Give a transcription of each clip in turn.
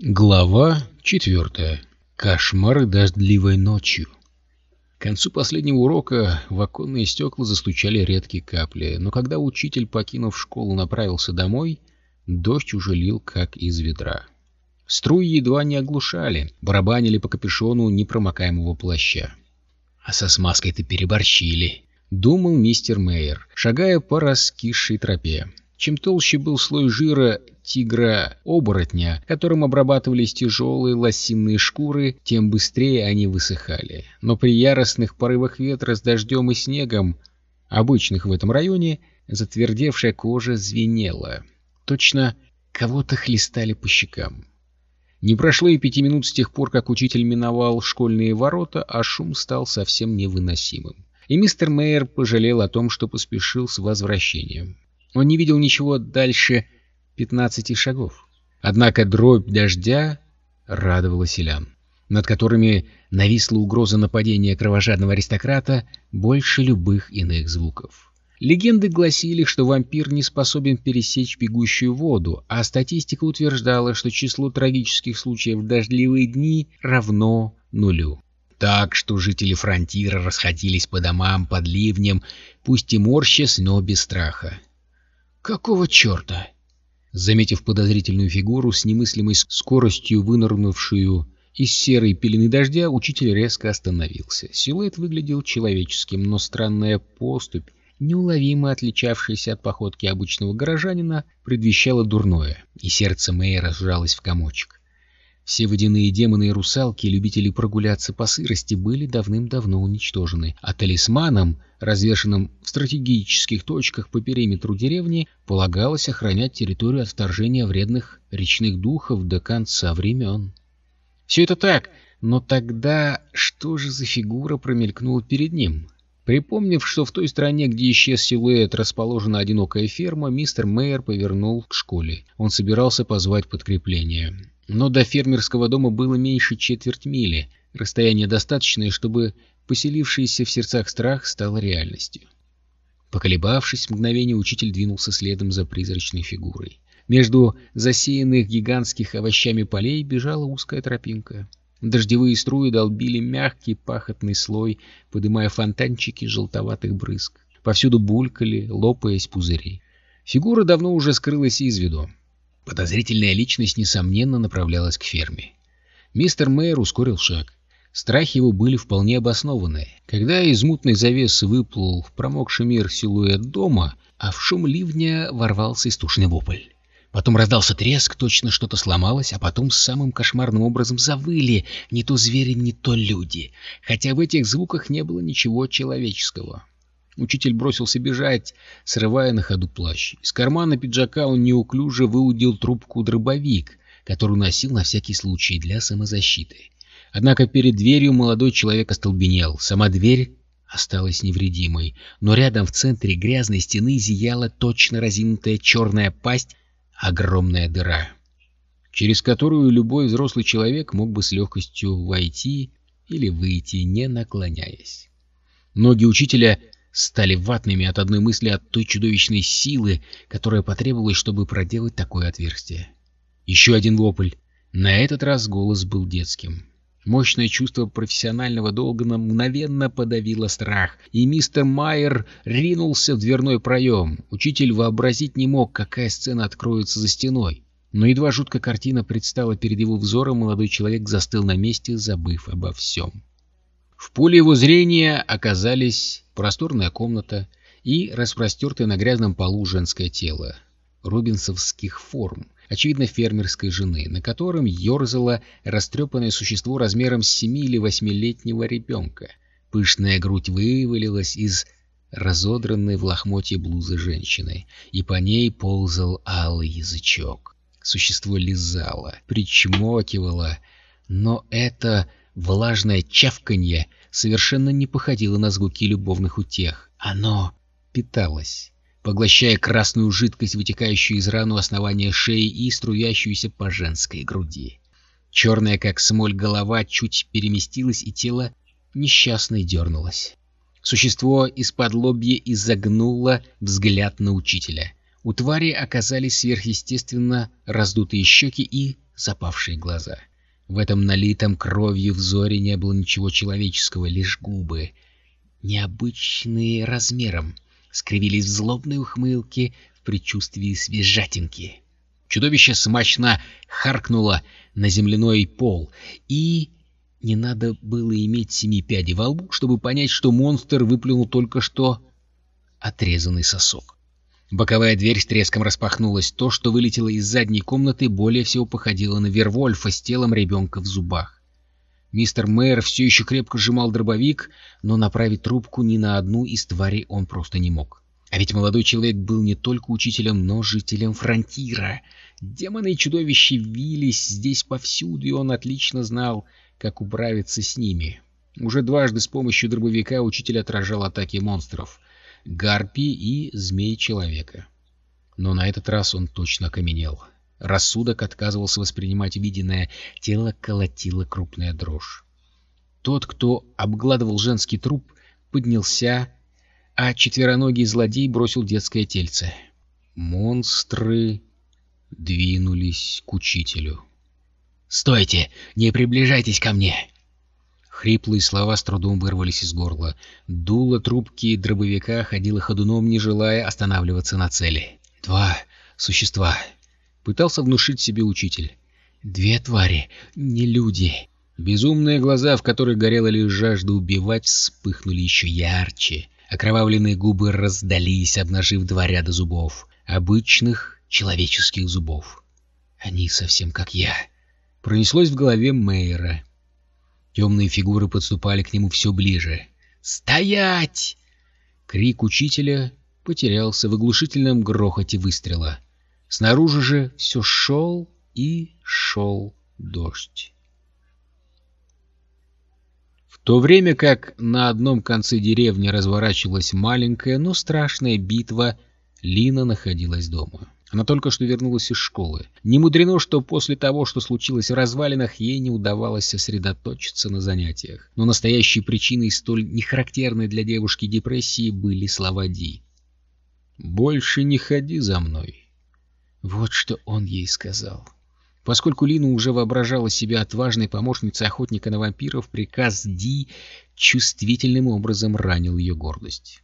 Глава четвертая. Кошмары дождливой ночью. К концу последнего урока в оконные стекла застучали редкие капли, но когда учитель, покинув школу, направился домой, дождь уже лил как из ведра. Струи едва не оглушали, барабанили по капюшону непромокаемого плаща. «А со смазкой-то переборщили», — думал мистер Мейер, шагая по раскисшей тропе. Чем толще был слой жира тигра-оборотня, которым обрабатывались тяжелые лосиные шкуры, тем быстрее они высыхали. Но при яростных порывах ветра с дождем и снегом, обычных в этом районе, затвердевшая кожа звенела. Точно кого-то хлестали по щекам. Не прошло и пяти минут с тех пор, как учитель миновал школьные ворота, а шум стал совсем невыносимым. И мистер Мейер пожалел о том, что поспешил с возвращением. Он не видел ничего дальше пятнадцати шагов. Однако дробь дождя радовала селян, над которыми нависла угроза нападения кровожадного аристократа больше любых иных звуков. Легенды гласили, что вампир не способен пересечь бегущую воду, а статистика утверждала, что число трагических случаев в дождливые дни равно нулю. Так что жители фронтира расходились по домам под ливнем, пусть и морщась, но без страха. «Какого черта?» Заметив подозрительную фигуру с немыслимой скоростью вынырнувшую из серой пелены дождя, учитель резко остановился. Силуэт выглядел человеческим, но странная поступь, неуловимо отличавшаяся от походки обычного горожанина, предвещала дурное, и сердце Мэйра сжалось в комочек. Все водяные демоны и русалки, любители прогуляться по сырости, были давным-давно уничтожены, а талисманам, развешанным в стратегических точках по периметру деревни, полагалось охранять территорию от вторжения вредных речных духов до конца времен. Все это так, но тогда что же за фигура промелькнула перед ним? Припомнив, что в той стране, где исчез силуэт, расположена одинокая ферма, мистер Мейер повернул к школе. Он собирался позвать подкрепление. Но до фермерского дома было меньше четверть мили, расстояние достаточное, чтобы поселившийся в сердцах страх стал реальностью. Поколебавшись мгновение, учитель двинулся следом за призрачной фигурой. Между засеянных гигантских овощами полей бежала узкая тропинка. Дождевые струи долбили мягкий пахотный слой, подымая фонтанчики желтоватых брызг. Повсюду булькали, лопаясь пузыри. Фигура давно уже скрылась из виду. Подозрительная личность, несомненно, направлялась к ферме. Мистер Мэйр ускорил шаг. Страхи его были вполне обоснованы. Когда из мутной завесы выплыл в промокший мир силуэт дома, а в шум ливня ворвался истушный вопль. Потом раздался треск, точно что-то сломалось, а потом самым кошмарным образом завыли не то звери, не то люди, хотя в этих звуках не было ничего человеческого. Учитель бросился бежать, срывая на ходу плащ. Из кармана пиджака он неуклюже выудил трубку-дробовик, которую носил на всякий случай для самозащиты. Однако перед дверью молодой человек остолбенел. Сама дверь осталась невредимой, но рядом в центре грязной стены зияла точно разинутая черная пасть, огромная дыра, через которую любой взрослый человек мог бы с легкостью войти или выйти, не наклоняясь. Ноги учителя стали ватными от одной мысли от той чудовищной силы, которая потребовалась, чтобы проделать такое отверстие. Еще один вопль. На этот раз голос был детским. Мощное чувство профессионального долга мгновенно подавило страх, и мистер Майер ринулся в дверной проем. Учитель вообразить не мог, какая сцена откроется за стеной. Но едва жуткая картина предстала перед его взором, молодой человек застыл на месте, забыв обо всем. В поле его зрения оказались просторная комната и распростертое на грязном полу женское тело рубинсовских форм, очевидно фермерской жены, на котором ерзало растрепанное существо размером с семи или восьмилетнего ребенка. Пышная грудь вывалилась из разодранной в лохмотье блузы женщины, и по ней ползал алый язычок. Существо лизало, причмокивало, но это Влажное чавканье совершенно не походило на звуки любовных утех. Оно питалось, поглощая красную жидкость, вытекающую из рану основания шеи и струящуюся по женской груди. Черная, как смоль, голова чуть переместилась, и тело несчастно дернулось. Существо из-под лобья изогнуло взгляд на учителя. У твари оказались сверхъестественно раздутые щеки и запавшие глаза. В этом налитом кровью взоре не было ничего человеческого, лишь губы, необычные размером, скривились в злобной ухмылке в предчувствии свежатинки. Чудовище смачно харкнуло на земляной пол, и не надо было иметь семи пядей во лбу, чтобы понять, что монстр выплюнул только что отрезанный сосок. Боковая дверь с треском распахнулась. То, что вылетело из задней комнаты, более всего походило на Вервольфа с телом ребенка в зубах. Мистер Мэйр все еще крепко сжимал дробовик, но направить трубку ни на одну из тварей он просто не мог. А ведь молодой человек был не только учителем, но жителем фронтира. Демоны и чудовища вились здесь повсюду, и он отлично знал, как управиться с ними. Уже дважды с помощью дробовика учитель отражал атаки монстров — гарпии и змей-человека. Но на этот раз он точно окаменел. Рассудок отказывался воспринимать виденное, тело колотило крупная дрожь. Тот, кто обгладывал женский труп, поднялся, а четвероногий злодей бросил детское тельце. Монстры двинулись к учителю. «Стойте! Не приближайтесь ко мне!» Хриплые слова с трудом вырвались из горла. Дуло трубки дробовика ходило ходуном, не желая останавливаться на цели. «Два существа!» — пытался внушить себе учитель. «Две твари, не люди!» Безумные глаза, в которых горела лишь жажда убивать, вспыхнули еще ярче. Окровавленные губы раздались, обнажив два ряда зубов. Обычных человеческих зубов. Они совсем как я. Пронеслось в голове Мейера. Темные фигуры подступали к нему все ближе. «Стоять!» Крик учителя потерялся в оглушительном грохоте выстрела. Снаружи же все шел и шел дождь. В то время как на одном конце деревни разворачивалась маленькая, но страшная битва, Лина находилась дома. Она только что вернулась из школы. Не мудрено, что после того, что случилось в развалинах, ей не удавалось сосредоточиться на занятиях. Но настоящей причиной столь нехарактерной для девушки депрессии были слова Ди. «Больше не ходи за мной». Вот что он ей сказал. Поскольку Лина уже воображала себя отважной помощницей охотника на вампиров, приказ Ди чувствительным образом ранил ее гордость.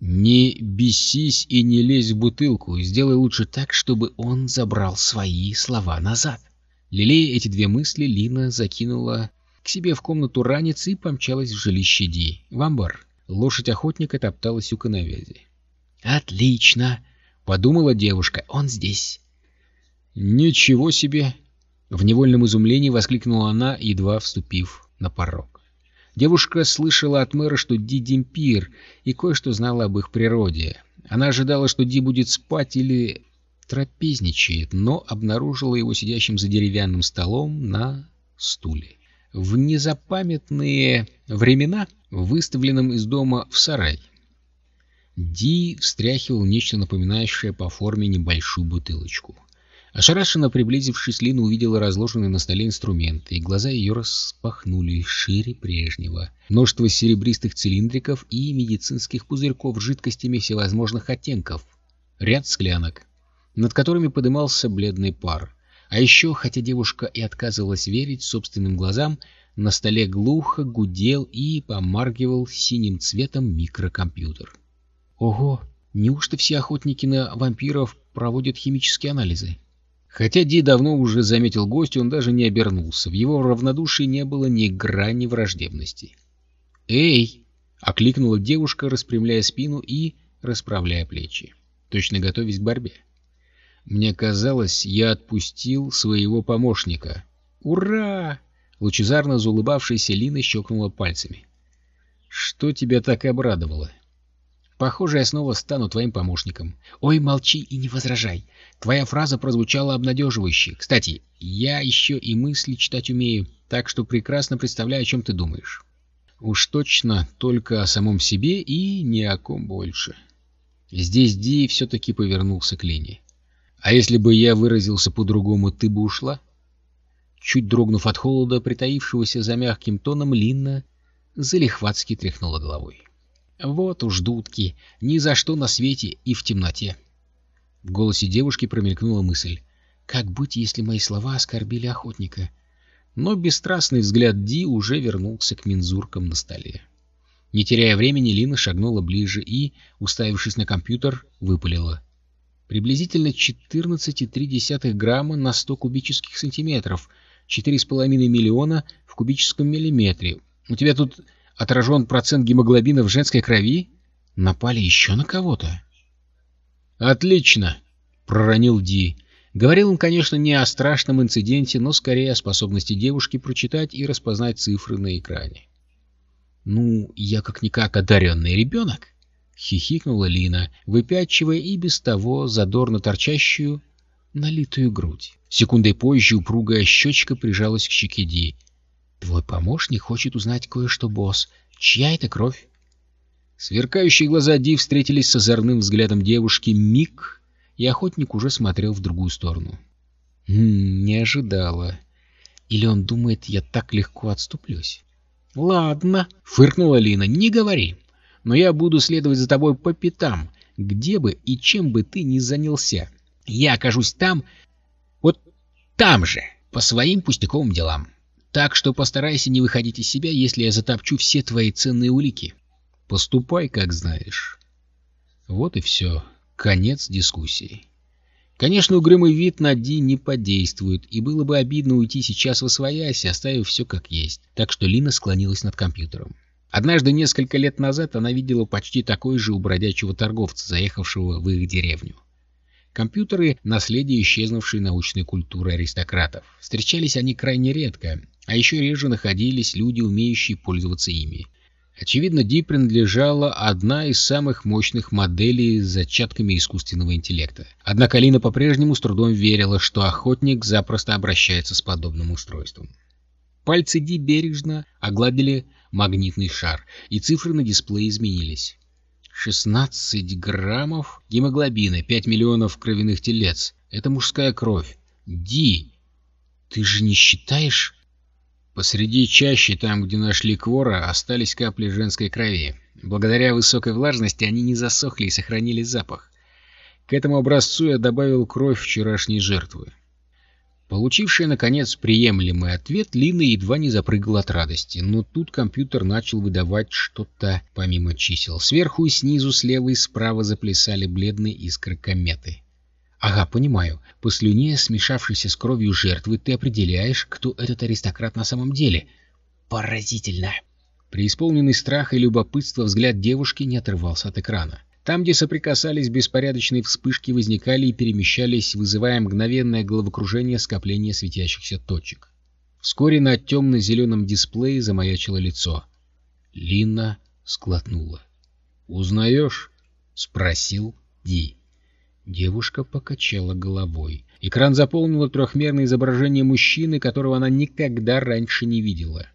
Не бесись и не лезь в бутылку, сделай лучше так, чтобы он забрал свои слова назад. Лелея эти две мысли, Лина закинула к себе в комнату ранец и помчалась в жилище Ди, в амбар. Лошадь охотника топталась у коновязи. «Отлично!» — подумала девушка. «Он здесь!» «Ничего себе!» — в невольном изумлении воскликнула она, едва вступив на порог. Девушка слышала от мэра, что Ди Демпир, и кое-что знала об их природе. Она ожидала, что Ди будет спать или трапезничает, но обнаружила его сидящим за деревянным столом на стуле. В незапамятные времена, выставленном из дома в сарай, Ди встряхивал нечто напоминающее по форме небольшую бутылочку. Ошарашенно приблизившись, Лина увидела разложенные на столе инструменты, и глаза ее распахнули шире прежнего. Множество серебристых цилиндриков и медицинских пузырьков с жидкостями всевозможных оттенков. Ряд склянок, над которыми подымался бледный пар. А еще, хотя девушка и отказывалась верить собственным глазам, на столе глухо гудел и помаргивал синим цветом микрокомпьютер. Ого! Неужто все охотники на вампиров проводят химические анализы? Хотя Ди давно уже заметил гостя, он даже не обернулся. В его равнодушии не было ни грани враждебности. «Эй!» — окликнула девушка, распрямляя спину и расправляя плечи, точно готовясь к борьбе. «Мне казалось, я отпустил своего помощника». «Ура!» — лучезарно заулыбавшаяся Лина щелкнула пальцами. «Что тебя так обрадовало?» Похоже, я снова стану твоим помощником. Ой, молчи и не возражай. Твоя фраза прозвучала обнадеживающе. Кстати, я еще и мысли читать умею, так что прекрасно представляю, о чем ты думаешь. Уж точно только о самом себе и ни о ком больше. Здесь Ди все-таки повернулся к Лене. А если бы я выразился по-другому, ты бы ушла? Чуть дрогнув от холода, притаившегося за мягким тоном, Линна залихватски тряхнула головой. Вот уж дудки, ни за что на свете и в темноте. В голосе девушки промелькнула мысль. Как быть, если мои слова оскорбили охотника? Но бесстрастный взгляд Ди уже вернулся к мензуркам на столе. Не теряя времени, Лина шагнула ближе и, уставившись на компьютер, выпалила. Приблизительно 14,3 грамма на 100 кубических сантиметров, 4,5 миллиона в кубическом миллиметре. У тебя тут отражен процент гемоглобина в женской крови? Напали еще на кого-то? «Отлично!» — проронил Ди. Говорил он, конечно, не о страшном инциденте, но скорее о способности девушки прочитать и распознать цифры на экране. «Ну, я как-никак одаренный ребенок!» — хихикнула Лина, выпячивая и без того задорно торчащую налитую грудь. Секундой позже упругая щечка прижалась к щеке Ди. «Твой помощник хочет узнать кое-что, босс. Чья это кровь?» Сверкающие глаза Ди встретились с озорным взглядом девушки миг, и охотник уже смотрел в другую сторону. «Хм, «Не ожидала. Или он думает, я так легко отступлюсь?» «Ладно», — фыркнула Лина, — «не говори. Но я буду следовать за тобой по пятам, где бы и чем бы ты ни занялся. Я окажусь там, вот там же, по своим пустяковым делам. Так что постарайся не выходить из себя, если я затопчу все твои ценные улики. Поступай, как знаешь». Вот и все. Конец дискуссии. Конечно, угрюмый вид на Ди не подействует, и было бы обидно уйти сейчас в освоясь, оставив все как есть. Так что Лина склонилась над компьютером. Однажды, несколько лет назад, она видела почти такой же у бродячего торговца, заехавшего в их деревню. Компьютеры — наследие исчезнувшей научной культуры аристократов. Встречались они крайне редко, а еще реже находились люди, умеющие пользоваться ими. Очевидно, Ди принадлежала одна из самых мощных моделей с зачатками искусственного интеллекта. Однако Лина по-прежнему с трудом верила, что охотник запросто обращается с подобным устройством. Пальцы Ди бережно огладили магнитный шар, и цифры на дисплее изменились. 16 граммов гемоглобина, 5 миллионов кровяных телец. Это мужская кровь. Ди, ты же не считаешь... Посреди чащи, там, где нашли Квора, остались капли женской крови. Благодаря высокой влажности они не засохли и сохранили запах. К этому образцу я добавил кровь вчерашней жертвы. Получившая, наконец, приемлемый ответ, Лина едва не запрыгала от радости, но тут компьютер начал выдавать что-то помимо чисел. Сверху и снизу, слева и справа заплясали бледные искры кометы. Ага, понимаю. По слюне, смешавшейся с кровью жертвы, ты определяешь, кто этот аристократ на самом деле. Поразительно. Преисполненный страха и любопытства взгляд девушки не отрывался от экрана. Там, где соприкасались беспорядочные вспышки, возникали и перемещались, вызывая мгновенное головокружение скопления светящихся точек. Вскоре на темно-зеленом дисплее замаячило лицо. Лина склотнула. «Узнаешь?» — спросил Ди. Девушка покачала головой. Экран заполнило трехмерное изображение мужчины, которого она никогда раньше не видела.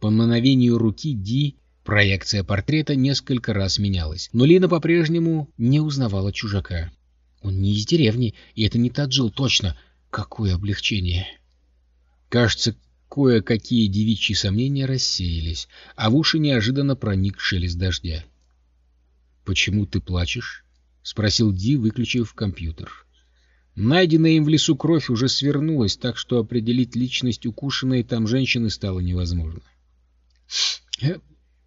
По мановению руки Ди проекция портрета несколько раз менялась, но Лина по-прежнему не узнавала чужака. Он не из деревни, и это не Таджил точно. Какое облегчение! Кажется, кое-какие девичьи сомнения рассеялись, а в уши неожиданно проник шелест дождя. «Почему ты плачешь?» — спросил Ди, выключив компьютер. Найденная им в лесу кровь уже свернулась, так что определить личность укушенной там женщины стало невозможно. «Э,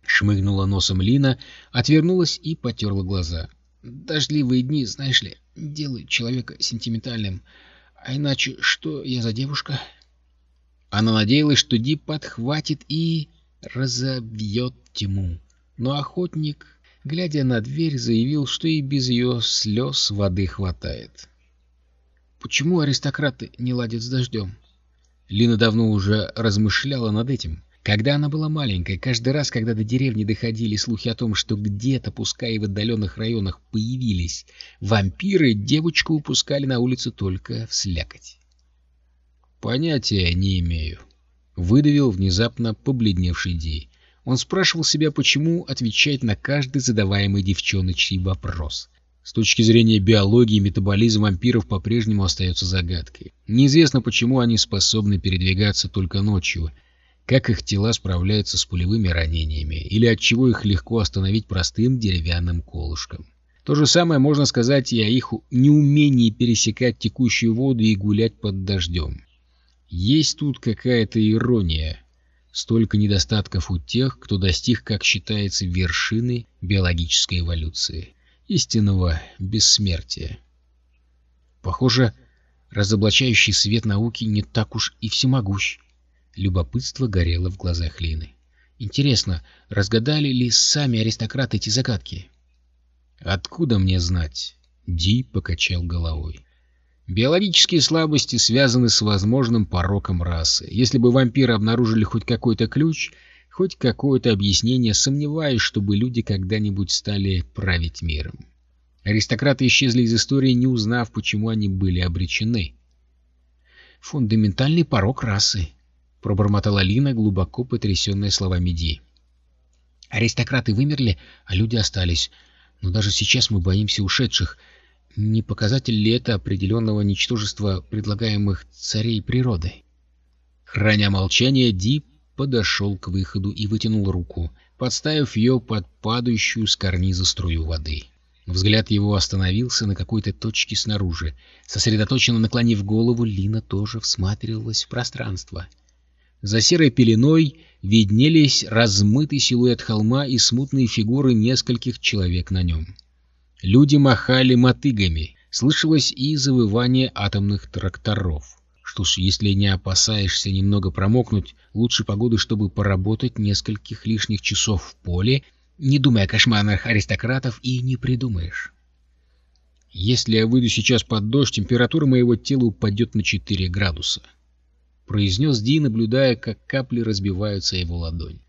шмыгнула носом Лина, отвернулась и потерла глаза. «Дождливые дни, знаешь ли, делают человека сентиментальным. А иначе что я за девушка?» Она надеялась, что Ди подхватит и разобьет тьму. Но охотник глядя на дверь, заявил, что и без ее слез воды хватает. Почему аристократы не ладят с дождем? Лина давно уже размышляла над этим. Когда она была маленькой, каждый раз, когда до деревни доходили слухи о том, что где-то, пускай и в отдаленных районах, появились вампиры, девочку упускали на улицу только в слякоть. «Понятия не имею», — выдавил внезапно побледневший Ди. Он спрашивал себя, почему отвечать на каждый задаваемый девчоночий вопрос. С точки зрения биологии, метаболизм вампиров по-прежнему остается загадкой. Неизвестно, почему они способны передвигаться только ночью, как их тела справляются с пулевыми ранениями, или от чего их легко остановить простым деревянным колышком. То же самое можно сказать и о их неумении пересекать текущую воду и гулять под дождем. Есть тут какая-то ирония. Столько недостатков у тех, кто достиг, как считается, вершины биологической эволюции, истинного бессмертия. Похоже, разоблачающий свет науки не так уж и всемогущ. Любопытство горело в глазах Лины. Интересно, разгадали ли сами аристократы эти загадки? «Откуда мне знать?» Ди покачал головой. Биологические слабости связаны с возможным пороком расы. Если бы вампиры обнаружили хоть какой-то ключ, хоть какое-то объяснение, сомневаюсь, чтобы люди когда-нибудь стали править миром. Аристократы исчезли из истории, не узнав, почему они были обречены. «Фундаментальный порок расы», — пробормотала Лина, глубоко потрясенная словами Ди. «Аристократы вымерли, а люди остались. Но даже сейчас мы боимся ушедших. Не показатель ли это определенного ничтожества предлагаемых царей природы?» Храня молчание, Ди подошел к выходу и вытянул руку, подставив ее под падающую с карниза струю воды. Взгляд его остановился на какой-то точке снаружи. Сосредоточенно наклонив голову, Лина тоже всматривалась в пространство. За серой пеленой виднелись размытый силуэт холма и смутные фигуры нескольких человек на нем. Люди махали мотыгами, слышалось и завывание атомных тракторов. Что ж, если не опасаешься немного промокнуть, лучше погоды, чтобы поработать нескольких лишних часов в поле не думая о кошмарных аристократов, и не придумаешь. Если я выйду сейчас под дождь, температура моего тела упадет на 4 градуса. Произнес Ди, наблюдая, как капли разбиваются его ладонь.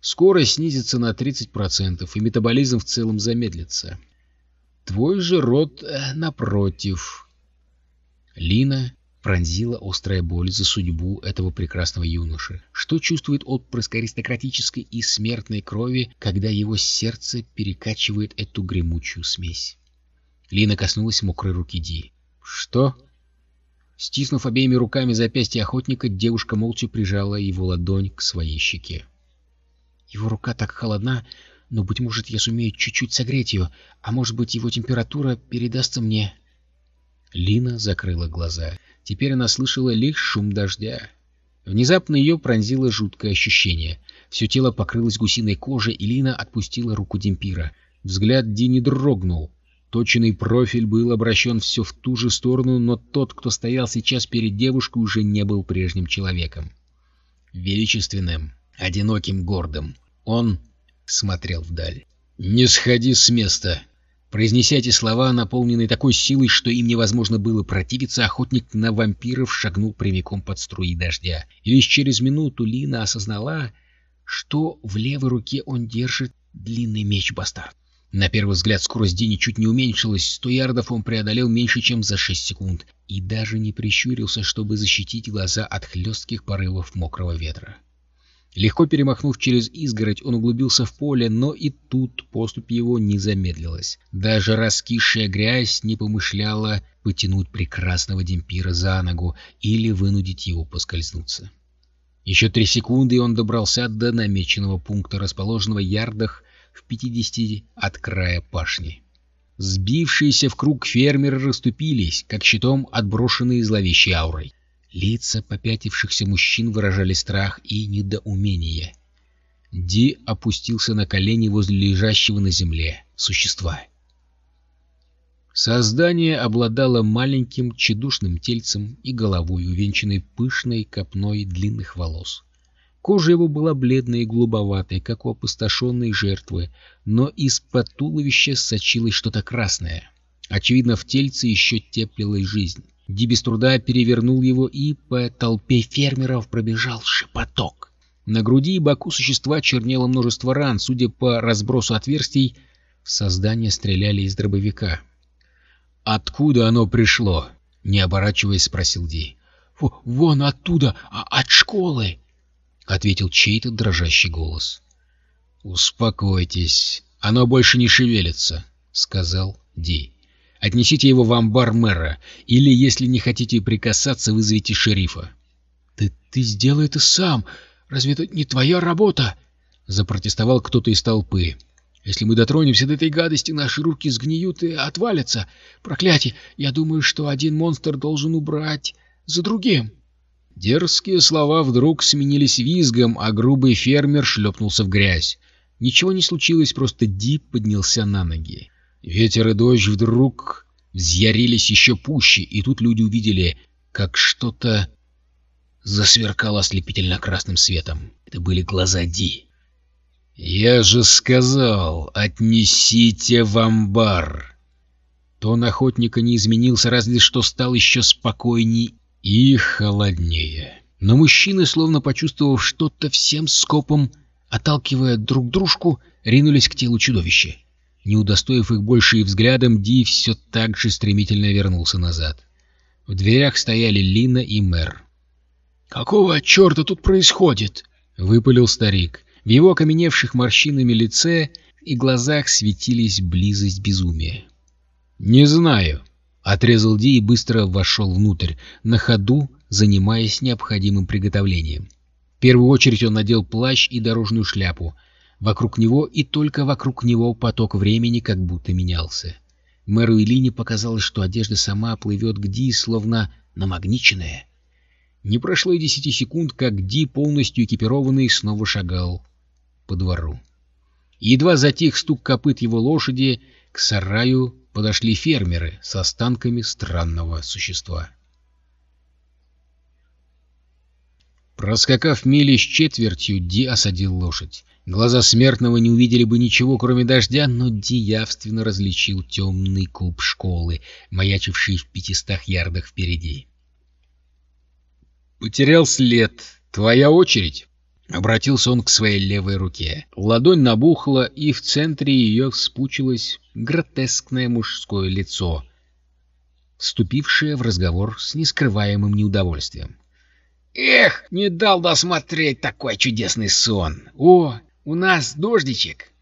Скорость снизится на 30%, и метаболизм в целом замедлится. Твой же рот, э, напротив. Лина пронзила острая боль за судьбу этого прекрасного юноши. Что чувствует отпрыск аристократической и смертной крови, когда его сердце перекачивает эту гремучую смесь? Лина коснулась мокрой руки Ди. «Что?» Стиснув обеими руками запястье охотника, девушка молча прижала его ладонь к своей щеке. «Его рука так холодна, но, быть может, я сумею чуть-чуть согреть ее, а может быть, его температура передастся мне...» Лина закрыла глаза. Теперь она слышала лишь шум дождя. Внезапно ее пронзило жуткое ощущение. Все тело покрылось гусиной кожей, и Лина отпустила руку Демпира. Взгляд Дини дрогнул. Точенный профиль был обращен все в ту же сторону, но тот, кто стоял сейчас перед девушкой, уже не был прежним человеком. Величественным, одиноким, гордым. Он смотрел вдаль. «Не сходи с места!» Произнеся эти слова, наполненные такой силой, что им невозможно было противиться, охотник на вампиров шагнул прямиком под струи дождя. И лишь через минуту Лина осознала, что в левой руке он держит длинный меч-бастард. На первый взгляд скорость Ди ничуть не уменьшилась, сто ярдов он преодолел меньше, чем за шесть секунд, и даже не прищурился, чтобы защитить глаза от хлестких порывов мокрого ветра. Легко перемахнув через изгородь, он углубился в поле, но и тут поступь его не замедлилась. Даже раскисшая грязь не помышляла потянуть прекрасного демпира за ногу или вынудить его поскользнуться. Еще три секунды, и он добрался до намеченного пункта, расположенного ярдах в пятидесяти от края пашни. Сбившиеся в круг фермеры расступились, как щитом отброшенные зловещей аурой. Лица попятившихся мужчин выражали страх и недоумение. Ди опустился на колени возле лежащего на земле существа. Создание обладало маленьким тщедушным тельцем и головой, увенчанной пышной копной длинных волос. Кожа его была бледной и голубоватой, как у опустошенной жертвы, но из-под туловища сочилось что-то красное. Очевидно, в тельце еще теплилась жизнь. Ди без труда перевернул его, и по толпе фермеров пробежал шепоток. На груди и боку существа чернело множество ран. Судя по разбросу отверстий, в создание стреляли из дробовика. «Откуда оно пришло?» — не оборачиваясь, спросил Ди. «Вон оттуда, а от школы!» — ответил чей-то дрожащий голос. «Успокойтесь, оно больше не шевелится», — сказал Ди. Отнесите его в амбар мэра, или, если не хотите прикасаться, вызовите шерифа. — Ты, ты сделай это сам! Разве это не твоя работа? — запротестовал кто-то из толпы. Если мы дотронемся до этой гадости, наши руки сгниют и отвалятся. Проклятие! Я думаю, что один монстр должен убрать за другим. Дерзкие слова вдруг сменились визгом, а грубый фермер шлепнулся в грязь. Ничего не случилось, просто Дип поднялся на ноги. Ветер и дождь вдруг взъярились еще пуще, и тут люди увидели, как что-то засверкало ослепительно красным светом. Это были глаза Ди. «Я же сказал, отнесите в амбар!» Тон охотника не изменился, разве что стал еще спокойней и холоднее. Но мужчины, словно почувствовав что-то всем скопом, отталкивая друг дружку, ринулись к телу чудовища. Не удостоив их больше и взглядом, Ди все так же стремительно вернулся назад. В дверях стояли Лина и мэр. «Какого черта тут происходит?» — выпалил старик. В его окаменевших морщинами лице и глазах светились близость безумия. «Не знаю», — отрезал Ди и быстро вошел внутрь, на ходу занимаясь необходимым приготовлением. В первую очередь он надел плащ и дорожную шляпу. Вокруг него и только вокруг него поток времени как будто менялся. Мэру и Лине показалось, что одежда сама плывет к Ди, словно намагниченная. Не прошло и десяти секунд, как Ди, полностью экипированный, снова шагал по двору. Едва затих стук копыт его лошади, к сараю подошли фермеры с останками странного существа. Проскакав мили с четвертью, Ди осадил лошадь. Глаза смертного не увидели бы ничего, кроме дождя, но Ди явственно различил темный куб школы, маячивший в пятистах ярдах впереди. «Потерял след. Твоя очередь!» Обратился он к своей левой руке. Ладонь набухла, и в центре ее вспучилось гротескное мужское лицо, вступившее в разговор с нескрываемым неудовольствием. «Эх, не дал досмотреть такой чудесный сон! О, у нас дождичек!»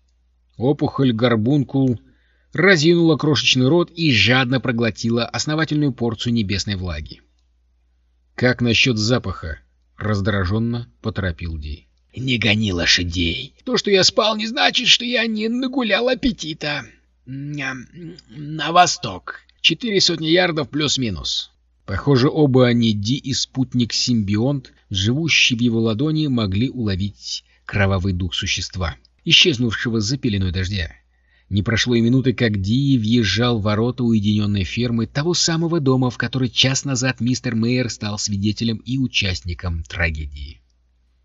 Опухоль горбункул разинула крошечный рот и жадно проглотила основательную порцию небесной влаги. «Как насчет запаха?» — раздраженно поторопил Ди. «Не гони лошадей. То, что я спал, не значит, что я не нагулял аппетита. На восток. Четыре сотни ярдов плюс-минус». Похоже, оба они, Ди и спутник-симбионт, живущий в его ладони, могли уловить кровавый дух существа, исчезнувшего за пеленой дождя. Не прошло и минуты, как Ди въезжал в ворота уединенной фермы того самого дома, в который час назад мистер Мейер стал свидетелем и участником трагедии.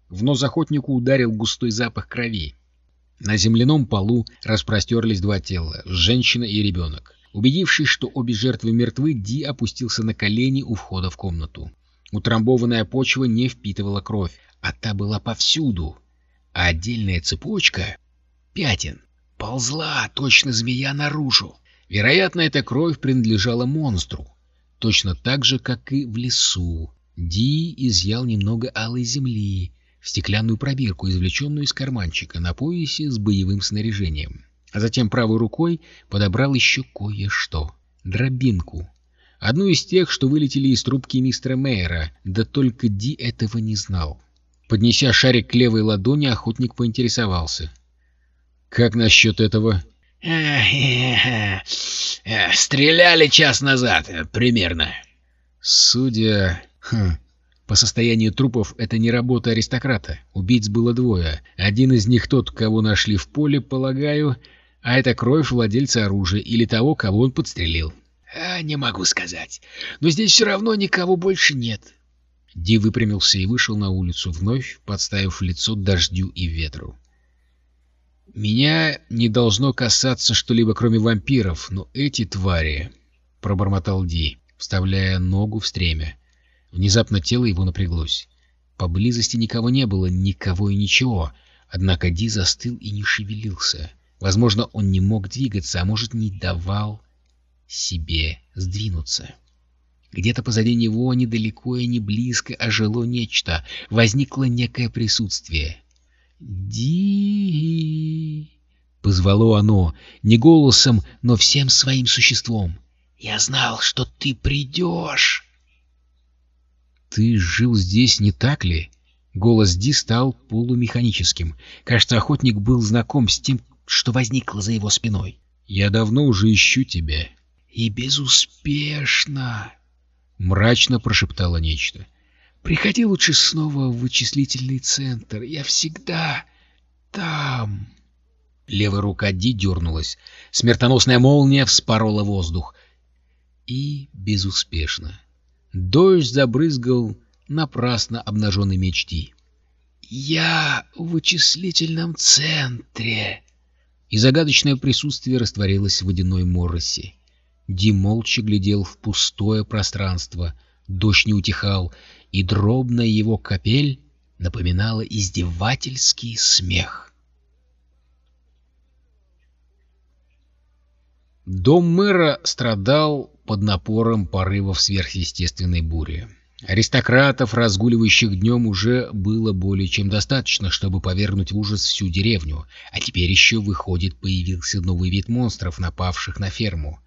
В нос охотнику ударил густой запах крови. На земляном полу распростерлись два тела — женщина и ребенок. Убедившись, что обе жертвы мертвы, Ди опустился на колени у входа в комнату. Утрамбованная почва не впитывала кровь, а та была повсюду. А отдельная цепочка — пятен ползла, точно змея, наружу. Вероятно, эта кровь принадлежала монстру, точно так же, как и в лесу. Ди изъял немного алой земли в стеклянную пробирку, извлеченную из карманчика на поясе с боевым снаряжением. А затем правой рукой подобрал еще кое-что — дробинку. Одну из тех, что вылетели из трубки мистера Мейера, да только Ди этого не знал. Поднеся шарик к левой ладони, охотник поинтересовался. Как насчет этого? Стреляли час назад, примерно. Судя... Хм, по состоянию трупов это не работа аристократа. Убийц было двое. Один из них тот, кого нашли в поле, полагаю, а это кровь владельца оружия или того, кого он подстрелил. А, не могу сказать. Но здесь все равно никого больше нет. Ди выпрямился и вышел на улицу, вновь подставив лицо дождю и ветру. «Меня не должно касаться что-либо, кроме вампиров, но эти твари...» — пробормотал Ди, вставляя ногу в стремя. Внезапно тело его напряглось. Поблизости никого не было, никого и ничего. Однако Ди застыл и не шевелился. Возможно, он не мог двигаться, а может, не давал себе сдвинуться. Где-то позади него, недалеко и не близко, ожило нечто. Возникло некое присутствие. «Ди...» — позвало оно, не голосом, но всем своим существом. «Я знал, что ты придешь!» «Ты жил здесь, не так ли?» Голос Ди стал полумеханическим. Кажется, охотник был знаком с тем, что возникло за его спиной. «Я давно уже ищу тебя». «И безуспешно», — мрачно прошептало нечто. «Приходи лучше снова в вычислительный центр. Я всегда там». Левая рука Ди дернулась. Смертоносная молния вспорола воздух. И безуспешно. Дождь забрызгал напрасно обнаженный меч Ди. «Я в вычислительном центре!» И загадочное присутствие растворилось в водяной моросе. Ди молча глядел в пустое пространство, дождь не утихал, и дробная его капель напоминала издевательский смех. Дом мэра страдал под напором порывов сверхъестественной бури. Аристократов, разгуливающих днем, уже было более чем достаточно, чтобы повергнуть в ужас всю деревню, а теперь еще, выходит, появился новый вид монстров, напавших на ферму.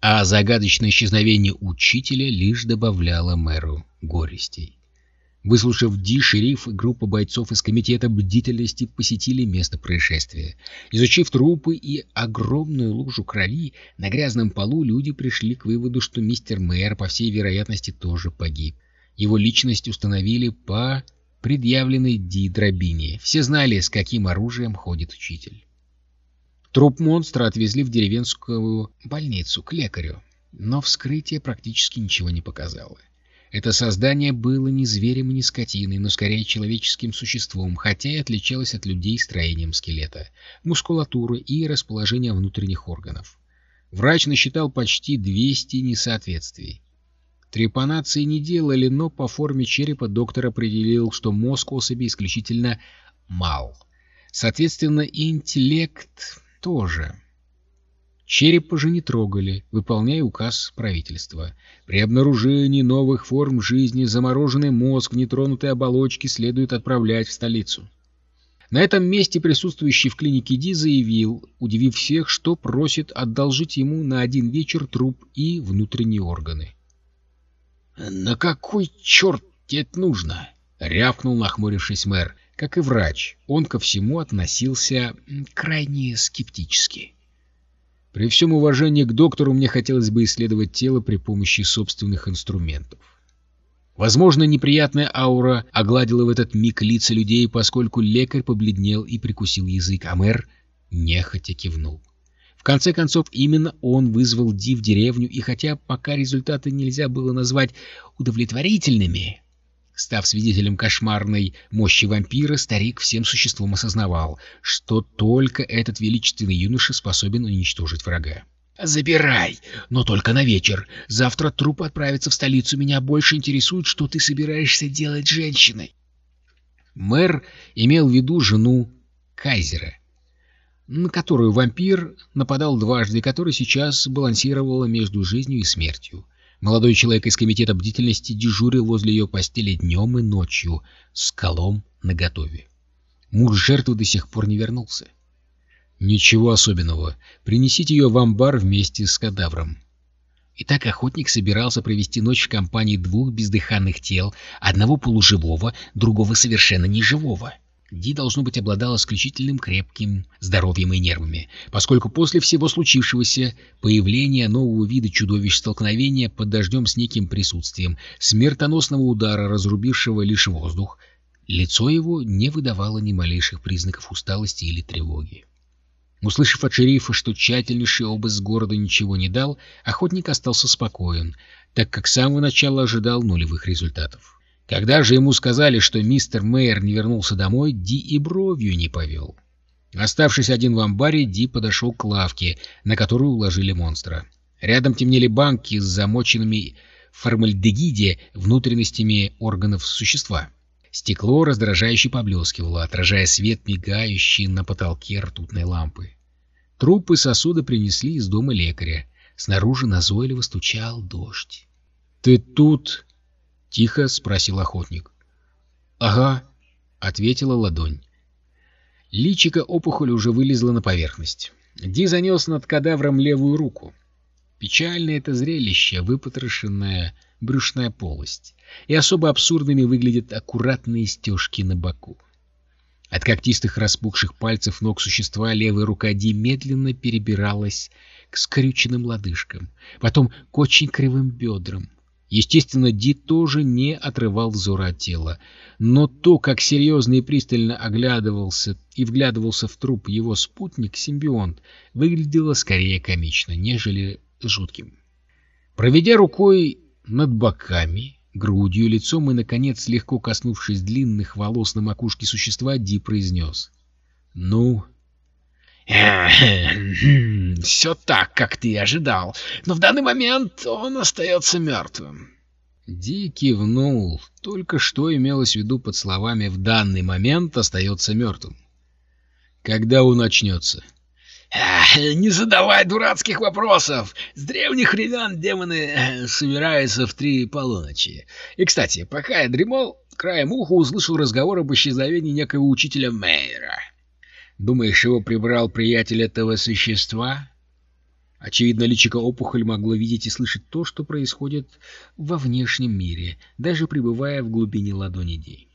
А загадочное исчезновение учителя лишь добавляло мэру горестей. Выслушав Ди, шериф и группа бойцов из комитета бдительности посетили место происшествия. Изучив трупы и огромную лужу крови на грязном полу, люди пришли к выводу, что мистер Мэр, по всей вероятности, тоже погиб. Его личность установили по предъявленной Ди дробине. Все знали, с каким оружием ходит учитель. Труп монстра отвезли в деревенскую больницу, к лекарю, но вскрытие практически ничего не показало. Это создание было не зверем и не скотиной, но скорее человеческим существом, хотя и отличалось от людей строением скелета, мускулатуры и расположением внутренних органов. Врач насчитал почти 200 несоответствий. Трепанации не делали, но по форме черепа доктор определил, что мозг особи исключительно мал. Соответственно, интеллект тоже. Черепа же не трогали, выполняя указ правительства. При обнаружении новых форм жизни замороженный мозг в нетронутой оболочке следует отправлять в столицу. На этом месте присутствующий в клинике Ди заявил, удивив всех, что просит одолжить ему на один вечер труп и внутренние органы. «На какой черт тебе это нужно?» — рявкнул, нахмурившись мэр. Как и врач, он ко всему относился крайне скептически. При всем уважении к доктору мне хотелось бы исследовать тело при помощи собственных инструментов. Возможно, неприятная аура огладила в этот миг лица людей, поскольку лекарь побледнел и прикусил язык, а мэр нехотя кивнул. Конце концов, именно он вызвал Ди в деревню, и хотя пока результаты нельзя было назвать удовлетворительными, Став свидетелем кошмарной мощи вампира, старик всем существом осознавал, что только этот величественный юноша способен уничтожить врага. «Забирай, но только на вечер. Завтра труп отправится в столицу. Меня больше интересует, что ты собираешься делать с женщиной». Мэр имел в виду жену Кайзера, на которую вампир нападал дважды, которая сейчас балансировала между жизнью и смертью. Молодой человек из комитета бдительности дежурил возле ее постели днем и ночью, с колом наготове. Муж жертвы до сих пор не вернулся. Ничего особенного. Принесите ее в амбар вместе с кадавром. Итак, охотник собирался провести ночь в компании двух бездыханных тел, одного полуживого, другого совершенно неживого. Ди, должно быть, обладал исключительным крепким здоровьем и нервами, поскольку после всего случившегося, появления нового вида чудовищ столкновения под дождем с неким присутствием, смертоносного удара, разрубившего лишь воздух, лицо его не выдавало ни малейших признаков усталости или тревоги. Услышав от шерифа, что тщательнейший обыск города ничего не дал, охотник остался спокоен, так как с самого начала ожидал нулевых результатов. Когда же ему сказали, что мистер Мэйер не вернулся домой, Ди и бровью не повел. Оставшись один в амбаре, Ди подошел к лавке, на которую уложили монстра. Рядом темнели банки с замоченными в формальдегиде внутренностями органов существа. Стекло раздражающе поблескивало, отражая свет, мигающий на потолке ртутной лампы. Трупы сосуда принесли из дома лекаря. Снаружи назойливо стучал дождь. — Ты тут? — тихо спросил охотник. — Ага, — ответила ладонь. Личико опухоль уже вылезла на поверхность. Ди занес над кадавром левую руку. Печальное это зрелище, выпотрошенная брюшная полость. И особо абсурдными выглядят аккуратные стежки на боку. От когтистых распухших пальцев ног существа левая рука Ди медленно перебиралась к скрюченным лодыжкам, потом к очень кривым бедрам. Естественно, Ди тоже не отрывал взора от тела, но то, как серьезно и пристально оглядывался и вглядывался в труп его спутник-симбионт, выглядело скорее комично, нежели жутким. Проведя рукой над боками, грудью, лицом и, наконец, легко коснувшись длинных волос на макушке существа, Ди произнес. «Ну, все так, как ты и ожидал, но в данный момент он остается мертвым. Ди кивнул. Только что имелось в виду под словами «в данный момент остается мертвым». «Когда он очнется?» «Не задавай дурацких вопросов! С древних времен демоны э, собираются в три полуночи. И, кстати, пока я дремал, краем уха услышал разговор об исчезновении некоего учителя Мейера. Думаешь, его прибрал приятель этого существа? Очевидно, личико опухоль могло видеть и слышать то, что происходит во внешнем мире, даже пребывая в глубине ладони Дей.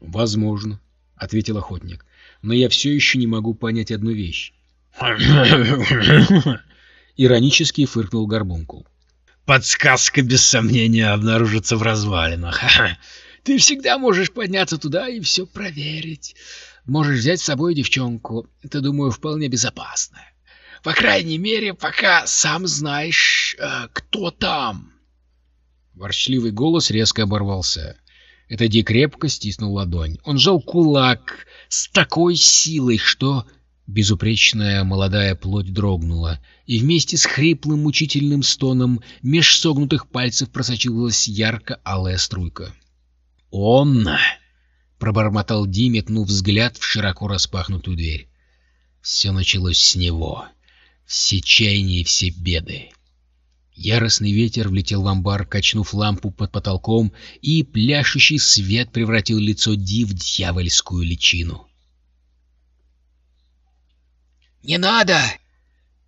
«Возможно», — ответил охотник, — «но я все еще не могу понять одну вещь». Иронически фыркнул Горбункул. «Подсказка, без сомнения, обнаружится в развалинах. Ты всегда можешь подняться туда и все проверить. Можешь взять с собой девчонку. Это, думаю, вполне безопасно. По крайней мере, пока сам знаешь, э, кто там. Ворчливый голос резко оборвался. Это Ди крепко стиснул ладонь. Он сжал кулак с такой силой, что безупречная молодая плоть дрогнула, и вместе с хриплым мучительным стоном меж согнутых пальцев просочилась ярко-алая струйка. «Он!» — пробормотал Ди, метнув взгляд в широко распахнутую дверь. Все началось с него. Все чаяния и все беды. Яростный ветер влетел в амбар, качнув лампу под потолком, и пляшущий свет превратил лицо Ди в дьявольскую личину. «Не надо!»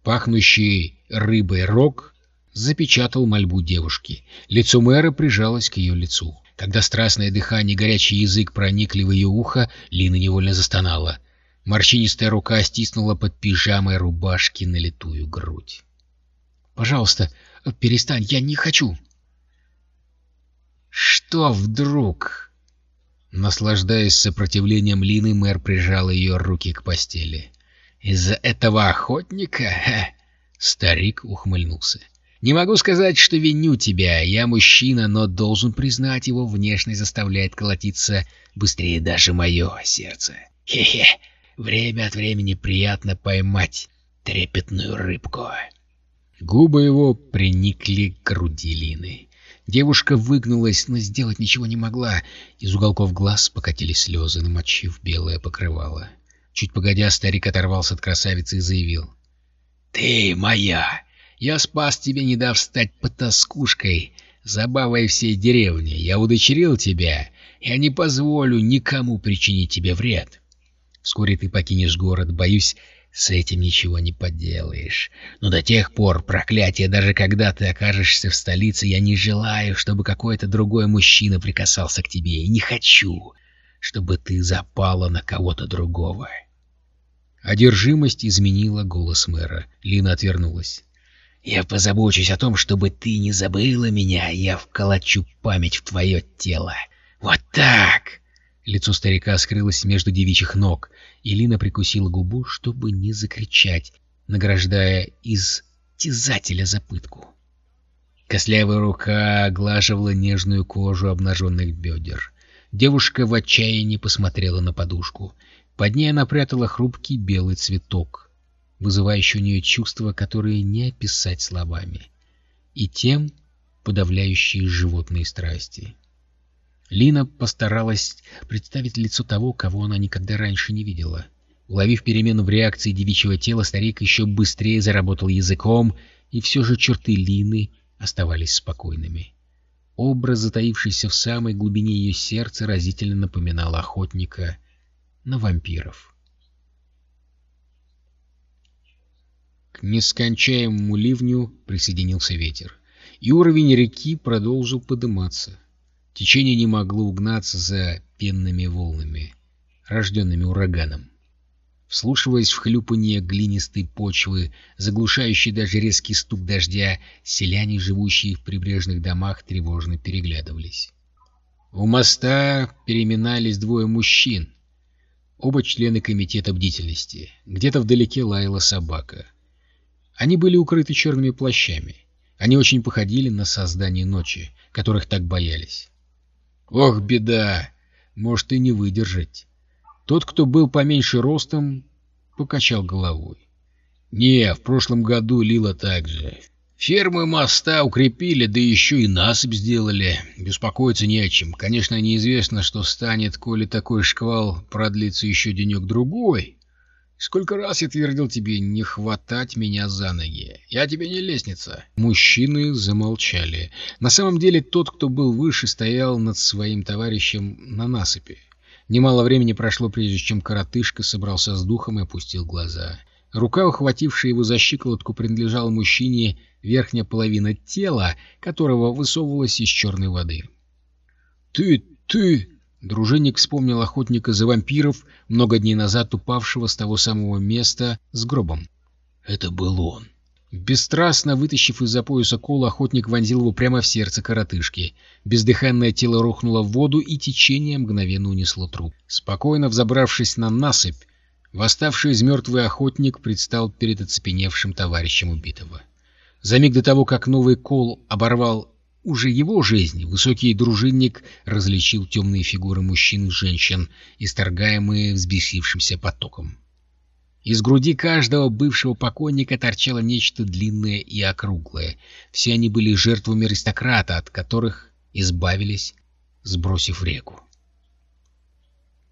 Пахнущий рыбой рог запечатал мольбу девушки. Лицо мэра прижалось к ее лицу. Когда страстное дыхание и горячий язык проникли в ее ухо, Лина невольно застонала. Морщинистая рука стиснула под пижамой рубашки налитую грудь. «Пожалуйста, перестань, я не хочу!» «Что вдруг?» Наслаждаясь сопротивлением Лины, мэр прижал ее руки к постели. «Из-за этого охотника?» Старик ухмыльнулся. Не могу сказать, что виню тебя. Я мужчина, но должен признать, его внешность заставляет колотиться быстрее даже мое сердце. Хе-хе, время от времени приятно поймать трепетную рыбку. Губы его приникли к груди Лины. Девушка выгнулась, но сделать ничего не могла. Из уголков глаз покатились слезы, намочив белое покрывало. Чуть погодя, старик оторвался от красавицы и заявил. — Ты моя! Я спас тебя, не дав стать потаскушкой, забавой всей деревни. Я удочерил тебя. Я не позволю никому причинить тебе вред. Вскоре ты покинешь город. Боюсь, с этим ничего не поделаешь. Но до тех пор, проклятие, даже когда ты окажешься в столице, я не желаю, чтобы какой-то другой мужчина прикасался к тебе. И не хочу, чтобы ты запала на кого-то другого. Одержимость изменила голос мэра. Лина отвернулась. Я позабочусь о том, чтобы ты не забыла меня, я вколочу память в твое тело. Вот так!» Лицо старика скрылось между девичьих ног, и Лина прикусила губу, чтобы не закричать, награждая из тязателя за пытку. Кослявая рука оглаживала нежную кожу обнаженных бедер. Девушка в отчаянии посмотрела на подушку. Под ней она прятала хрупкий белый цветок — вызывающие у нее чувства, которые не описать словами, и тем подавляющие животные страсти. Лина постаралась представить лицо того, кого она никогда раньше не видела. Уловив перемену в реакции девичьего тела, старик еще быстрее заработал языком, и все же черты Лины оставались спокойными. Образ, затаившийся в самой глубине ее сердца, разительно напоминал охотника на вампиров. К нескончаемому ливню присоединился ветер, и уровень реки продолжил подниматься. Течение не могло угнаться за пенными волнами. рожденными ураганом. Вслушиваясь в хлюпанье глинистой почвы, заглушающий даже резкий стук дождя, селяне, живущие в прибрежных домах, тревожно переглядывались. У моста переминались двое мужчин, оба члены комитета бдительности. Где-то вдалеке лаяла собака. Они были укрыты черными плащами. Они очень походили на создание ночи, которых так боялись. Ох, беда! Может и не выдержать. Тот, кто был поменьше ростом, покачал головой. Не, в прошлом году лило так же. Фермы моста укрепили, да еще и насыпь сделали. Беспокоиться не о чем. Конечно, неизвестно, что станет, коли такой шквал продлится еще денек-другой. Сколько раз я твердил тебе не хватать меня за ноги. Я тебе не лестница. Мужчины замолчали. На самом деле тот, кто был выше, стоял над своим товарищем на насыпи. Немало времени прошло, прежде чем коротышка собрался с духом и опустил глаза. Рука, ухватившая его за щиколотку, принадлежала мужчине, верхняя половина тела, которого высовывалась из черной воды. «Ты, ты!» Дружинник вспомнил охотника за вампиров, много дней назад упавшего с того самого места с гробом. Это был он. Бесстрастно вытащив из-за пояса кол, охотник вонзил его прямо в сердце коротышки. Бездыханное тело рухнуло в воду, и течение мгновенно унесло труп. Спокойно взобравшись на насыпь, восставший из мертвый охотник предстал перед оцепеневшим товарищем убитого. За миг до того, как новый кол оборвал уже его жизнь, высокий дружинник различил темные фигуры мужчин и женщин, исторгаемые взбесившимся потоком. Из груди каждого бывшего покойника торчало нечто длинное и округлое. Все они были жертвами аристократа, от которых избавились, сбросив реку.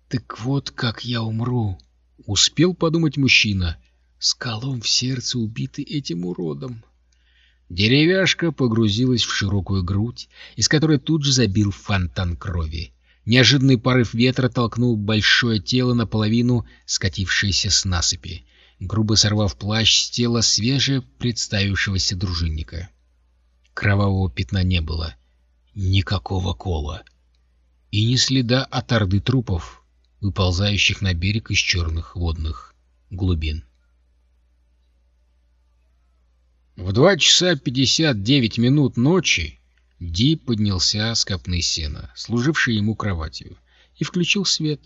«Так вот как я умру!» — успел подумать мужчина. «Скалом в сердце убитый этим уродом!» Деревяшка погрузилась в широкую грудь, из которой тут же забил фонтан крови. Неожиданный порыв ветра толкнул большое тело наполовину, скатившееся с насыпи, грубо сорвав плащ с тела свеже представившегося дружинника. Кровавого пятна не было. Никакого кола. И ни следа от орды трупов, выползающих на берег из черных водных глубин. В два часа пятьдесят девять минут ночи Ди поднялся с копны сена, служившей ему кроватью, и включил свет,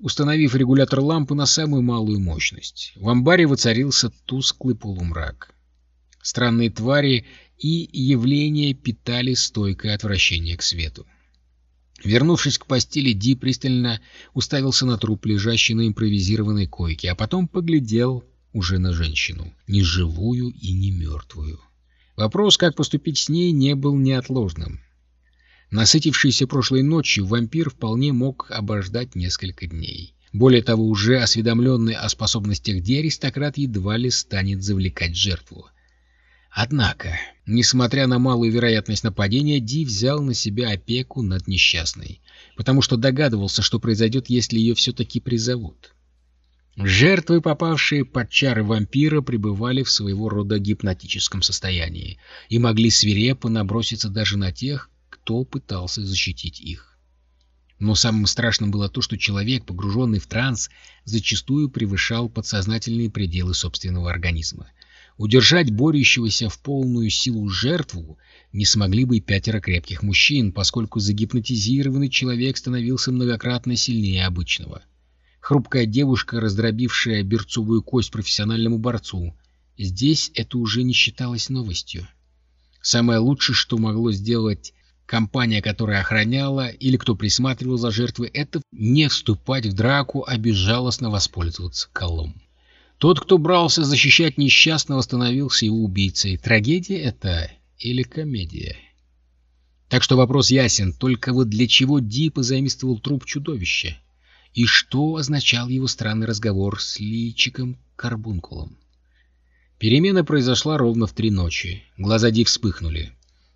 установив регулятор лампы на самую малую мощность. В амбаре воцарился тусклый полумрак. Странные твари и явления питали стойкое отвращение к свету. Вернувшись к постели, Ди пристально уставился на труп, лежащий на импровизированной койке, а потом поглядел уже на женщину, не живую и не мертвую. Вопрос, как поступить с ней, не был неотложным. Насытившийся прошлой ночью, вампир вполне мог обождать несколько дней. Более того, уже осведомленный о способностях Ди, аристократ едва ли станет завлекать жертву. Однако, несмотря на малую вероятность нападения, Ди взял на себя опеку над несчастной, потому что догадывался, что произойдет, если ее все-таки призовут. Жертвы, попавшие под чары вампира, пребывали в своего рода гипнотическом состоянии и могли свирепо наброситься даже на тех, кто пытался защитить их. Но самым страшным было то, что человек, погруженный в транс, зачастую превышал подсознательные пределы собственного организма. Удержать борющегося в полную силу жертву не смогли бы и пятеро крепких мужчин, поскольку загипнотизированный человек становился многократно сильнее обычного. Хрупкая девушка, раздробившая берцовую кость профессиональному борцу. Здесь это уже не считалось новостью. Самое лучшее, что могло сделать компания, которая охраняла или кто присматривал за жертвой, это не вступать в драку, а безжалостно воспользоваться колом. Тот, кто брался защищать несчастного, становился его убийцей. Трагедия это или комедия? Так что вопрос ясен, только вот для чего Ди позаимствовал труп чудовища? И что означал его странный разговор с Личиком Карбункулом. Перемена произошла ровно в три ночи. Глаза Ди вспыхнули.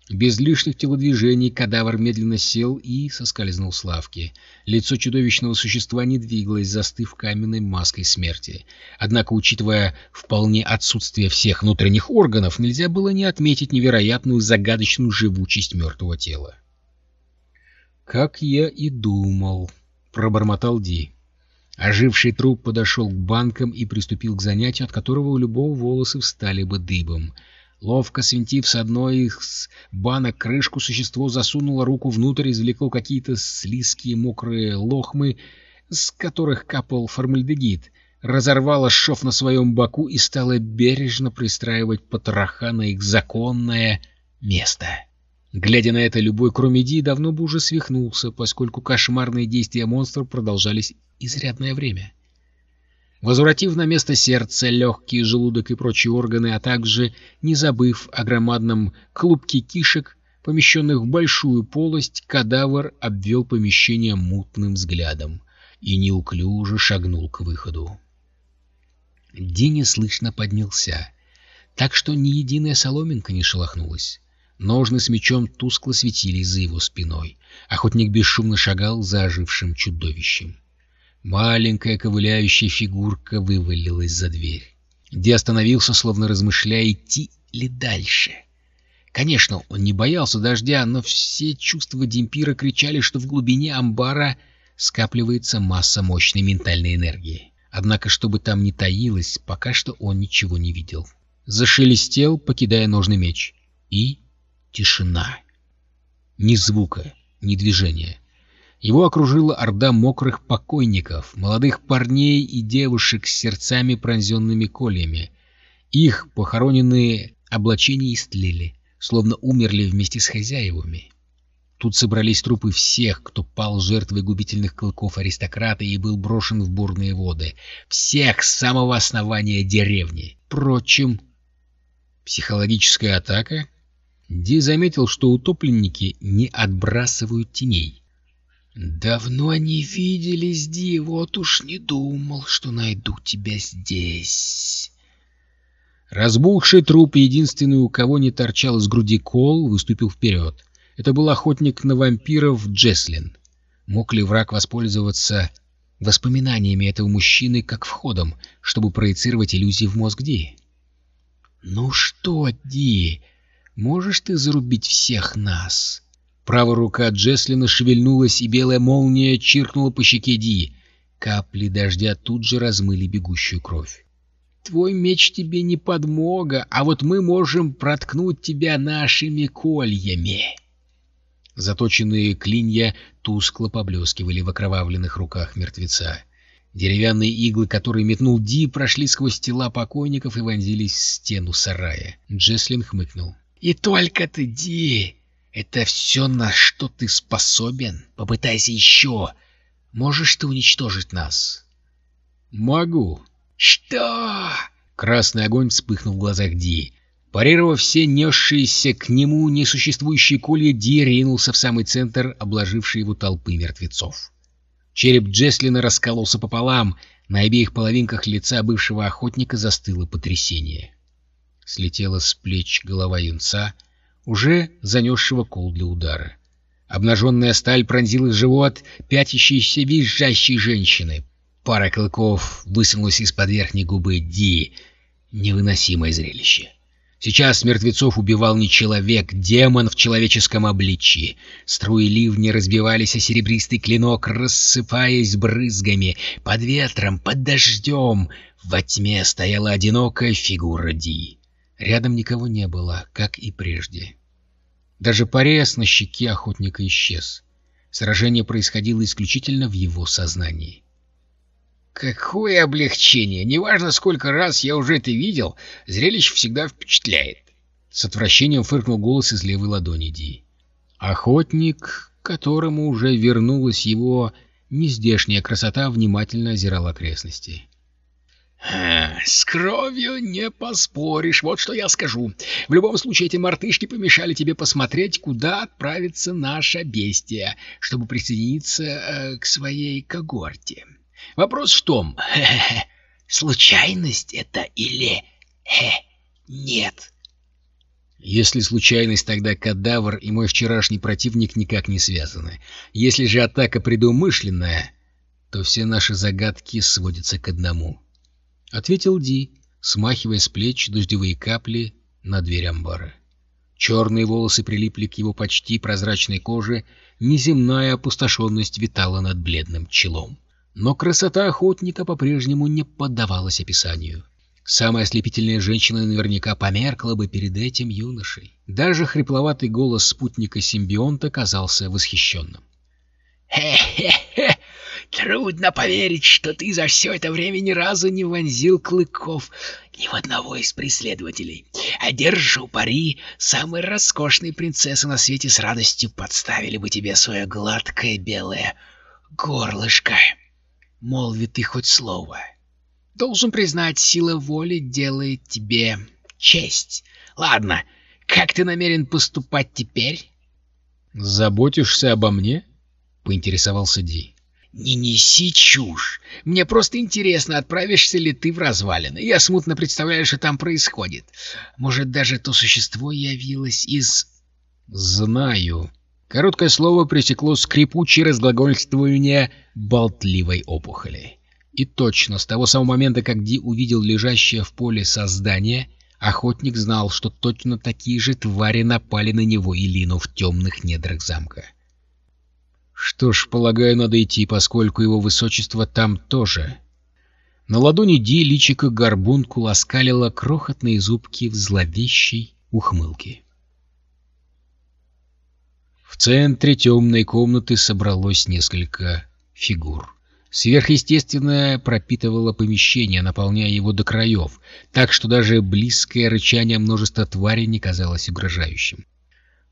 Без лишних телодвижений кадавр медленно сел и соскользнул с лавки. Лицо чудовищного существа не двигалось, застыв каменной маской смерти. Однако, учитывая вполне отсутствие всех внутренних органов, нельзя было не отметить невероятную загадочную живучесть мертвого тела. «Как я и думал», пробормотал Ди. Оживший труп подошел к банкам и приступил к занятию, от которого у любого волосы встали бы дыбом. Ловко свинтив с одной из банок крышку, существо засунуло руку внутрь, извлекло какие-то слизкие мокрые лохмы, с которых капал формальдегид, разорвало шов на своем боку и стало бережно пристраивать потроха на их законное место. Глядя на это, любой, кроме Ди, давно бы уже свихнулся, поскольку кошмарные действия монстра продолжались изрядное время. Возвратив на место сердце, легкие, желудок и прочие органы, а также не забыв о громадном клубке кишек, помещенных в большую полость, кадавр обвел помещение мутным взглядом и неуклюже шагнул к выходу. Ди неслышно поднялся, так что ни единая соломинка не шелохнулась. Ножны с мечом тускло светились за его спиной. Охотник бесшумно шагал за ожившим чудовищем. Маленькая ковыляющая фигурка вывалилась за дверь. Ди остановился, словно размышляя, идти ли дальше. Конечно, он не боялся дождя, но все чувства Демпира кричали, что в глубине амбара скапливается масса мощной ментальной энергии. Однако, что бы там ни таилось, пока что он ничего не видел. Зашелестел, покидая ножный меч. И Тишина. Ни звука, ни движения. Его окружила орда мокрых покойников, молодых парней и девушек с сердцами, пронзенными кольями. Их похороненные облачения истлели, словно умерли вместе с хозяевами. Тут собрались трупы всех, кто пал жертвой губительных клыков аристократа и был брошен в бурные воды. Всех с самого основания деревни. Впрочем, психологическая атака Ди заметил, что утопленники не отбрасывают теней. «Давно не виделись, Ди, вот уж не думал, что найду тебя здесь». Разбухший труп, единственный, у кого не торчал из груди кол, выступил вперед. Это был охотник на вампиров Джеслин. Мог ли враг воспользоваться воспоминаниями этого мужчины как входом, чтобы проецировать иллюзии в мозг Ди? «Ну что, Ди, Можешь ты зарубить всех нас?» Правая рука Джеслина шевельнулась, и белая молния чиркнула по щеке Ди. Капли дождя тут же размыли бегущую кровь. «Твой меч тебе не подмога, а вот мы можем проткнуть тебя нашими кольями!» Заточенные клинья тускло поблескивали в окровавленных руках мертвеца. Деревянные иглы, которые метнул Ди, прошли сквозь тела покойников и вонзились в стену сарая. Джеслин хмыкнул. И только ты, Ди, это все, на что ты способен? Попытайся еще. Можешь ты уничтожить нас? Могу. Что? Красный огонь вспыхнул в глазах Ди. Парировав все несшиеся к нему несуществующие колья, Ди ринулся в самый центр обложившей его толпы мертвецов. Череп Джеслина раскололся пополам, на обеих половинках лица бывшего охотника застыло потрясение. Слетела с плеч голова юнца, уже занесшего кол для удара. Обнаженная сталь пронзила живот пятящейся визжащей женщины. Пара клыков высунулась из-под верхней губы Ди. Невыносимое зрелище. Сейчас мертвецов убивал не человек, демон в человеческом обличье. Струи ливни разбивались о серебристый клинок, рассыпаясь брызгами. Под ветром, под дождем во тьме стояла одинокая фигура Ди. Рядом никого не было, как и прежде. Даже порез на щеке охотника исчез. Сражение происходило исключительно в его сознании. «Какое облегчение! Неважно, сколько раз я уже это видел, зрелище всегда впечатляет!» С отвращением фыркнул голос из левой ладони Ди. Охотник, которому уже вернулась его нездешняя красота, внимательно озирал окрестности. «С кровью не поспоришь, вот что я скажу. В любом случае, эти мартышки помешали тебе посмотреть, куда отправится наша бестия, чтобы присоединиться э, к своей когорте. Вопрос в том, случайность это или э, нет?» Если случайность, тогда кадавр и мой вчерашний противник никак не связаны. Если же атака предумышленная, то все наши загадки сводятся к одному —— ответил Ди, смахивая с плеч дождевые капли на дверь амбара. Черные волосы прилипли к его почти прозрачной коже, неземная опустошенность витала над бледным челом. Но красота охотника по-прежнему не поддавалась описанию. Самая ослепительная женщина наверняка померкла бы перед этим юношей. Даже хрипловатый голос спутника-симбионта казался восхищенным. «Хе-хе-хе! Трудно поверить, что ты за все это время ни разу не вонзил клыков ни в одного из преследователей. А держу пари, самые роскошные принцессы на свете с радостью подставили бы тебе свое гладкое белое горлышко. Молви ты хоть слово. Должен признать, сила воли делает тебе честь. Ладно, как ты намерен поступать теперь? «Заботишься обо мне?» — поинтересовался Ди. «Не неси чушь. Мне просто интересно, отправишься ли ты в развалины. Я смутно представляю, что там происходит. Может, даже то существо явилось из...» «Знаю». Короткое слово пресекло скрипучее разглагольствование болтливой опухоли. И точно, с того самого момента, как Ди увидел лежащее в поле создание, охотник знал, что точно такие же твари напали на него и Лину в темных недрах замка. Что ж, полагаю, надо идти, поскольку его высочество там тоже. На ладони Ди личико горбунку ласкалило крохотные зубки в зловещей ухмылке. В центре темной комнаты собралось несколько фигур. Сверхъестественное пропитывало помещение, наполняя его до краев, так что даже близкое рычание множества тварей не казалось угрожающим.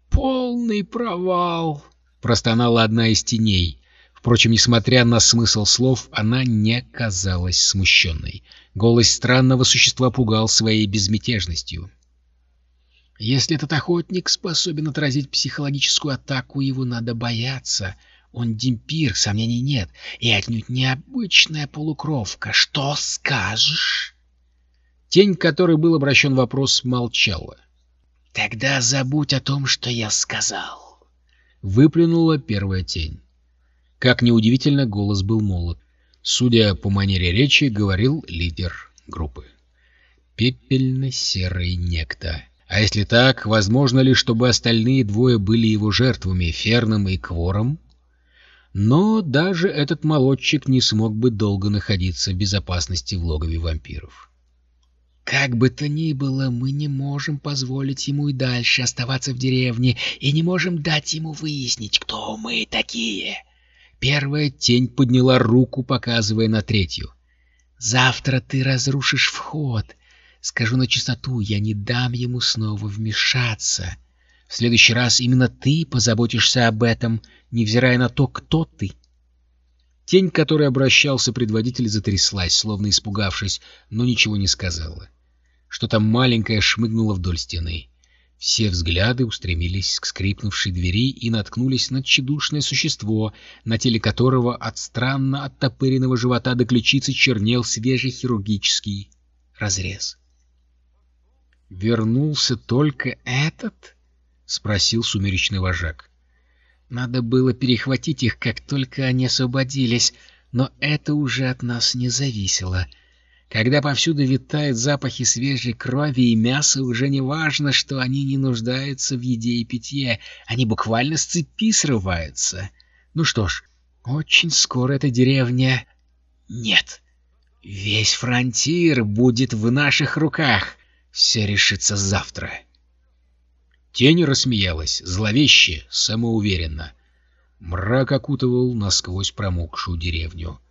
«Полный провал!» Простонала одна из теней. Впрочем, несмотря на смысл слов, она не казалась смущенной. Голос странного существа пугал своей безмятежностью. «Если этот охотник способен отразить психологическую атаку, его надо бояться. Он демпир, сомнений нет, и отнюдь необычная полукровка. Что скажешь?» Тень, к которой был обращен вопрос, молчала. «Тогда забудь о том, что я сказал» выплюнула первая тень. Как неудивительно, голос был молод. Судя по манере речи, говорил лидер группы. Пепельно-серый некто. А если так, возможно ли, чтобы остальные двое были его жертвами, Ферном и Квором? Но даже этот молодчик не смог бы долго находиться в безопасности в логове вампиров. Как бы то ни было, мы не можем позволить ему и дальше оставаться в деревне, и не можем дать ему выяснить, кто мы такие. Первая тень подняла руку, показывая на третью. Завтра ты разрушишь вход. Скажу на чистоту, я не дам ему снова вмешаться. В следующий раз именно ты позаботишься об этом, невзирая на то, кто ты. Тень, к которой обращался предводитель, затряслась, словно испугавшись, но ничего не сказала. Что-то маленькое шмыгнуло вдоль стены. Все взгляды устремились к скрипнувшей двери и наткнулись на тщедушное существо, на теле которого от странно оттопыренного живота до ключицы чернел свежий хирургический разрез. «Вернулся только этот?» — спросил сумеречный вожак. Надо было перехватить их, как только они освободились, но это уже от нас не зависело. Когда повсюду витают запахи свежей крови и мяса, уже не важно, что они не нуждаются в еде и питье, они буквально с цепи срываются. Ну что ж, очень скоро эта деревня... Нет, весь фронтир будет в наших руках. Все решится завтра. Тень рассмеялась, зловеще, самоуверенно. Мрак окутывал насквозь промокшую деревню,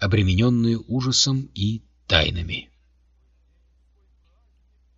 обремененную ужасом и тайнами.